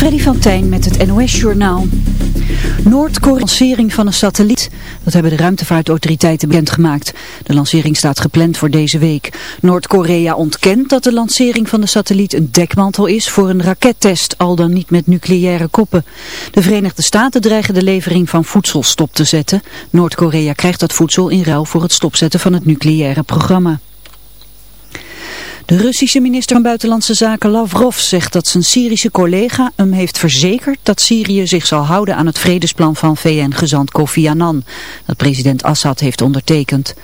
Freddy van Tijn met het NOS-journaal. Noord-Korea lancering van een satelliet. Dat hebben de ruimtevaartautoriteiten bekendgemaakt. De lancering staat gepland voor deze week. Noord-Korea ontkent dat de lancering van de satelliet een dekmantel is voor een rakettest, al dan niet met nucleaire koppen. De Verenigde Staten dreigen de levering van voedsel stop te zetten. Noord-Korea krijgt dat voedsel in ruil voor het stopzetten van het nucleaire programma. De Russische minister van Buitenlandse Zaken Lavrov zegt dat zijn Syrische collega hem heeft verzekerd dat Syrië zich zal houden aan het vredesplan van VN-gezant Kofi Annan, dat president Assad heeft ondertekend.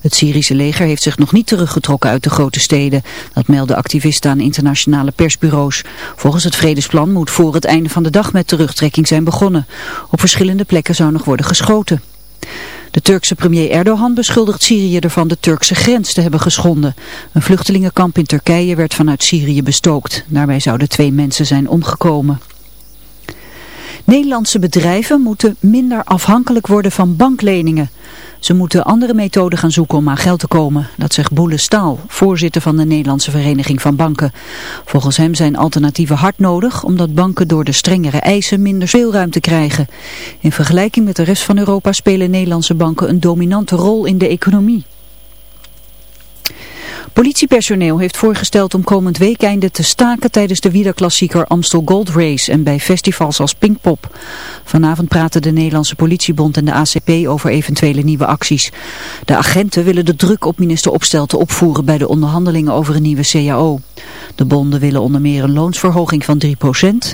Het Syrische leger heeft zich nog niet teruggetrokken uit de grote steden. Dat melden activisten aan internationale persbureaus. Volgens het vredesplan moet voor het einde van de dag met terugtrekking zijn begonnen. Op verschillende plekken zou nog worden geschoten. De Turkse premier Erdogan beschuldigt Syrië ervan de Turkse grens te hebben geschonden. Een vluchtelingenkamp in Turkije werd vanuit Syrië bestookt. Daarbij zouden twee mensen zijn omgekomen. Nederlandse bedrijven moeten minder afhankelijk worden van bankleningen. Ze moeten andere methoden gaan zoeken om aan geld te komen. Dat zegt Boele Staal, voorzitter van de Nederlandse Vereniging van Banken. Volgens hem zijn alternatieven hard nodig omdat banken door de strengere eisen minder speelruimte krijgen. In vergelijking met de rest van Europa spelen Nederlandse banken een dominante rol in de economie. Politiepersoneel heeft voorgesteld om komend weekende te staken tijdens de wielerklassieker Amstel Gold Race en bij festivals als Pinkpop. Vanavond praten de Nederlandse politiebond en de ACP over eventuele nieuwe acties. De agenten willen de druk op minister Opstelten opvoeren bij de onderhandelingen over een nieuwe CAO. De bonden willen onder meer een loonsverhoging van 3%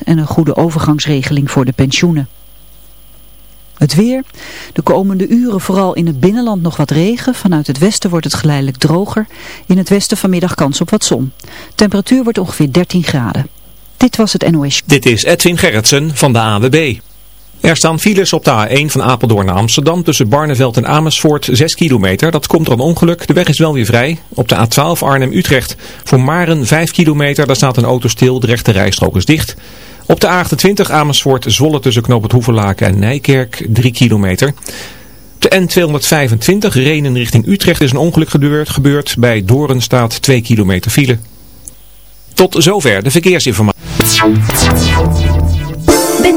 en een goede overgangsregeling voor de pensioenen. Het weer. De komende uren vooral in het binnenland nog wat regen. Vanuit het westen wordt het geleidelijk droger. In het westen vanmiddag kans op wat zon. Temperatuur wordt ongeveer 13 graden. Dit was het NOS. Dit is Edwin Gerritsen van de AWB. Er staan files op de A1 van Apeldoorn naar Amsterdam tussen Barneveld en Amersfoort 6 kilometer. Dat komt door een ongeluk. De weg is wel weer vrij. Op de A12 Arnhem-Utrecht voor Maren 5 kilometer. Daar staat een auto stil. De rechte rijstrook is dicht. Op de A28 Amersfoort Zwolle tussen Knoop het en Nijkerk 3 kilometer. De N225 Renen richting Utrecht is een ongeluk gebeurd, gebeurd. Bij Doren staat 2 kilometer file. Tot zover de verkeersinformatie.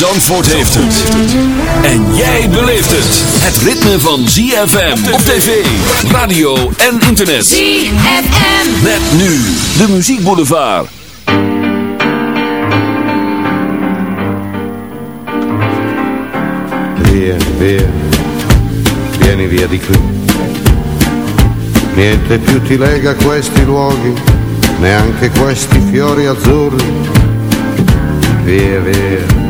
Zandvoort heeft het. En jij beleeft het. Het ritme van ZFM op tv, radio en internet. ZFM. Met nu de muziekboulevard. Via, via, vieni via di qui. Niente più ti lega questi luoghi, neanche questi fiori azzurri. Via, via,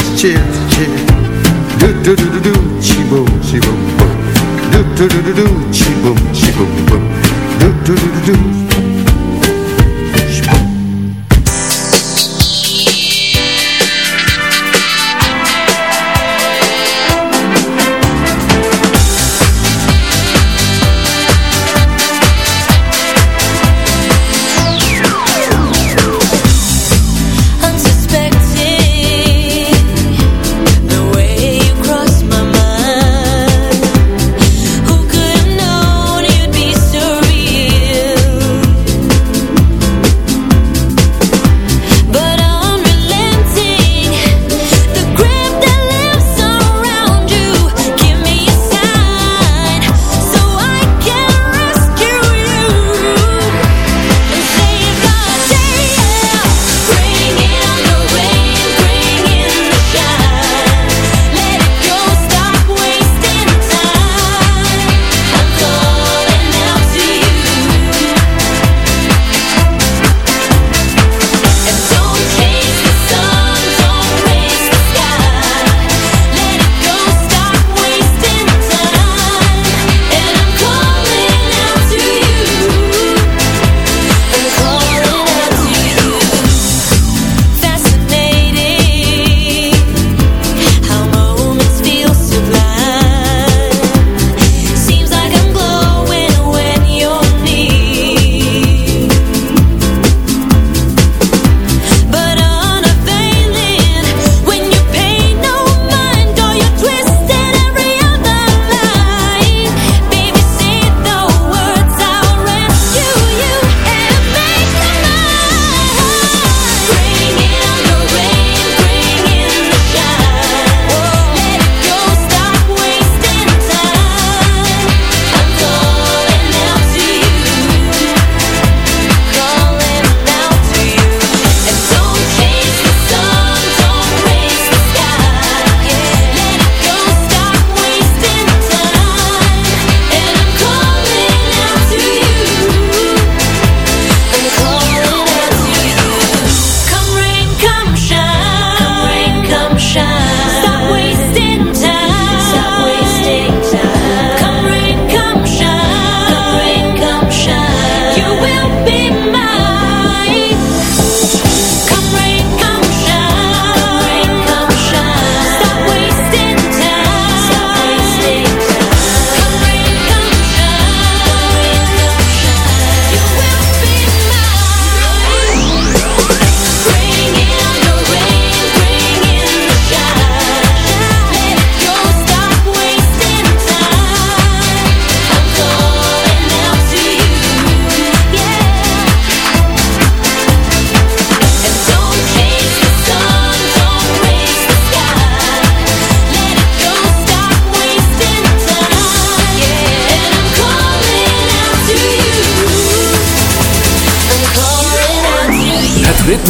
chips, chips. Do do do do do, chi boom, chi boom boom. Do do do do do, chi boom, chi boom boom. Do do do do do.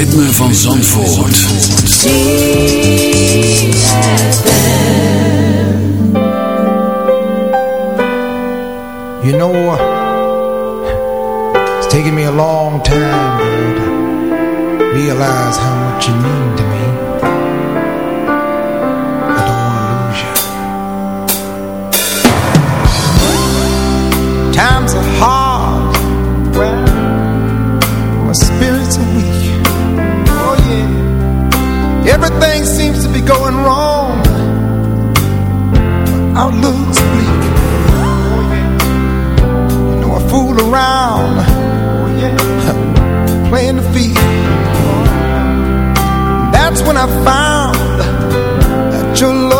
ritme van Zandvoort. You know, uh, it's taken me a long time to realize how much you mean to me. Everything seems to be going wrong. My outlook's bleak. You know I fool around, playing the field. That's when I found that your love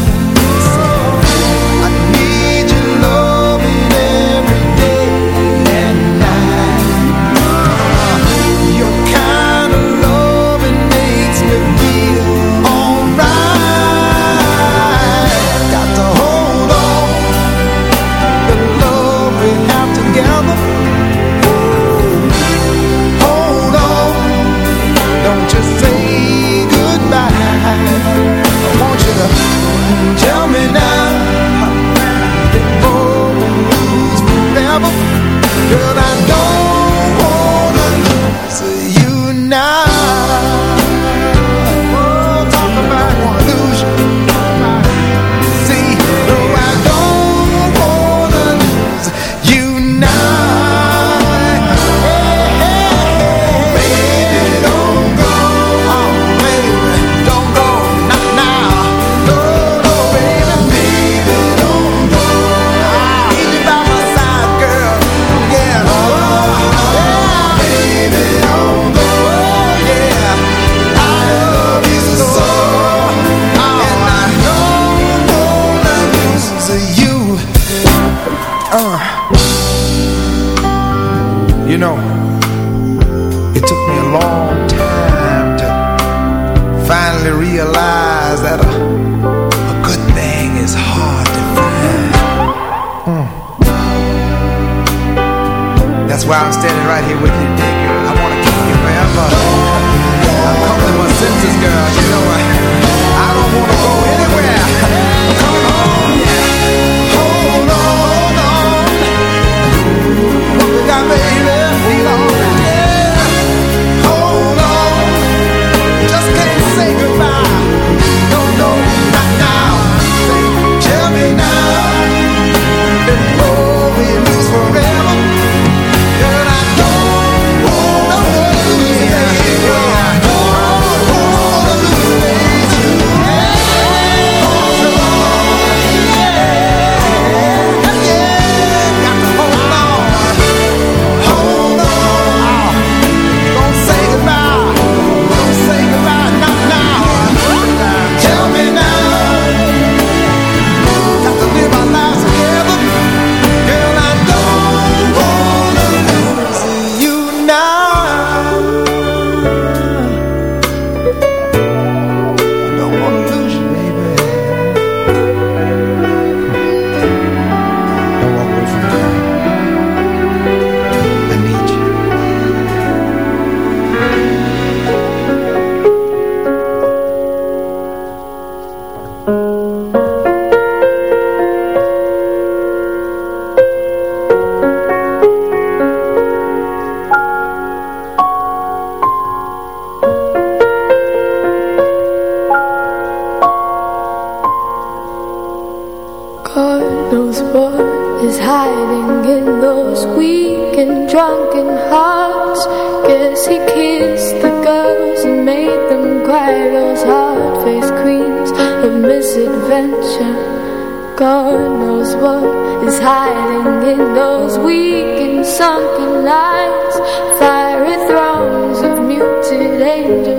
angel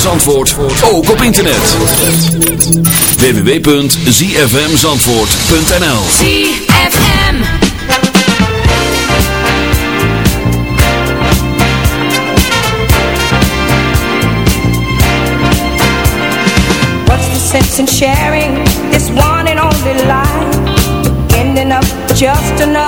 van Zandvoort ook op internet. www.zfmzandvoort.nl ZFM What's the sense in sharing this one and only life? Ending up just another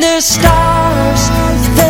The stars